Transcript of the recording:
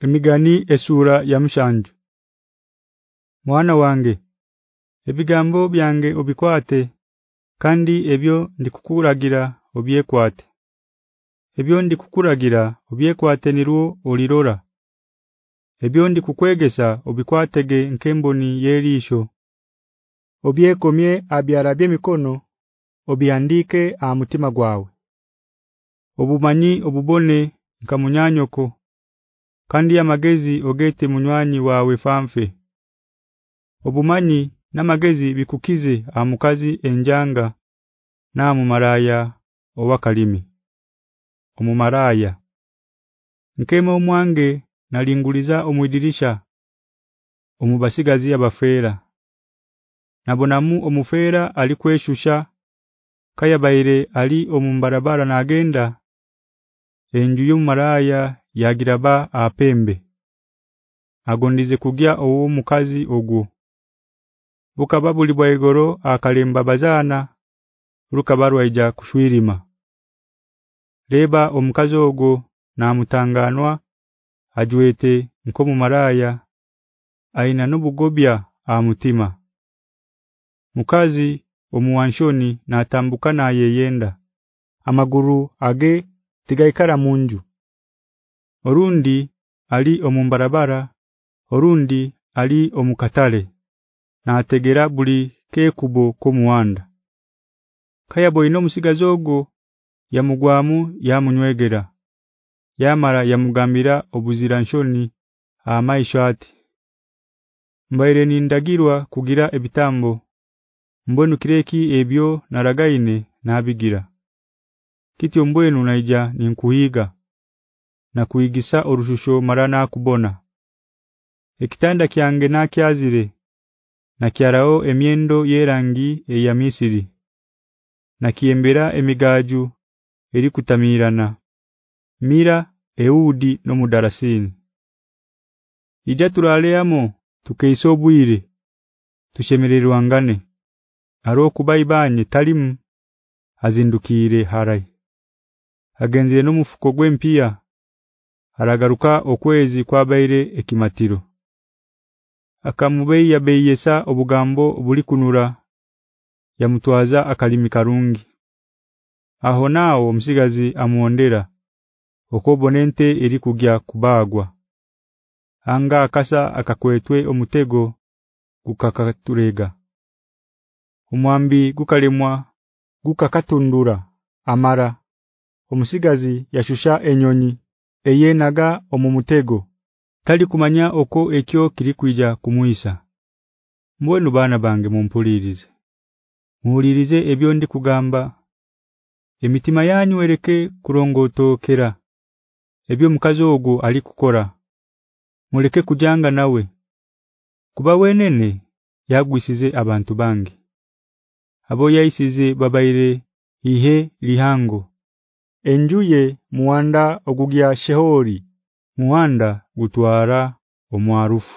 Emigani esura ya mshanju Mwana wange ebigambo byange obikwate kandi ebyo ndikukuragira obyekwate. Ebyo ndikukuragira obyekwate niruo olirora. Ebyo ndikukwegesa obikwatege nkemboni yerisho. Obyekomye abyarabye mikono obiandike a mutima gwawe. Obumanyi obubone nkamunyanyoko kandi amagezi ogete munywanyi wawe famfe. Obumanyi namagezi bikukize amukazi enjanga na mumaraya owakalimi. Omumaraya. Nkema omwange nalinguliza omwidirisha omubasigazi abafera Nabonamu omufera alikweshusha kayabaire ali omumbarabara na agenda enju y'omumaraya yagiraba apembe. Agondize kugya owo mukazi ogwo Bukababuli bwaigoro akalemba bazana rukabarwaija kushwirima. Leba omukazi ogwo namutanganwa ajwete nkomu maraya aina nubugobya amutima. Mukazi omuwanshoni natambukana yeyenda amaguru age tigaikara munju Orundi ali omumbarabara orundi ali omukatale na ategera buli kekubo komuwanda. Kaya boyino musigazogo ya mugwamu ya munywegera Yamara yamugambira obuzira nshoni amaisho ati Mbaire nindagirwa kugira ebitambo. Mbonu kireki ebyo naragaine nabigira. Kiti ombwenu naija ninkuhiga na kuigisa orushusho marana kubona Ekitanda kyange nakyazire na kyarao emyendo yerangi eya Misiri na kiembera emigaju eri kutamirana mira eudi no mudarasini. Ija turaleamo tukeisobwire tushemererwa ngane. Aro kubaibanye talimu azindukire harai. Agenzie no mufuko gwempia aragaruka okwezi kwabaire ekimatiro Akamubeya beyesa obugambo buli kunura ya mutwaza akalimi karungi. Aho nao omusigazi amuondera okobonente eri kugya kubagwa Anga akasa akakwetwe omutego gukakaturega Omwambi gukalemwa gukakatundura amara. Omusigazi yashusha enyonyi eyenaga omumutego. Tali kumanya oko ekyo kilikwija kumuisa Mbwenu bana bange mumpulirize. Muulirize ebyo ndi kugamba. Emitima yanyu ereke kurongotokera Ebyo mukazi ogwo alikukora Muleke kujanga nawe. Kuba wenene yagwisize abantu bangi Abo yaisize babaire ihe lihango Enjuye muwanda ogugya shehori muwanda gutwara omwarufu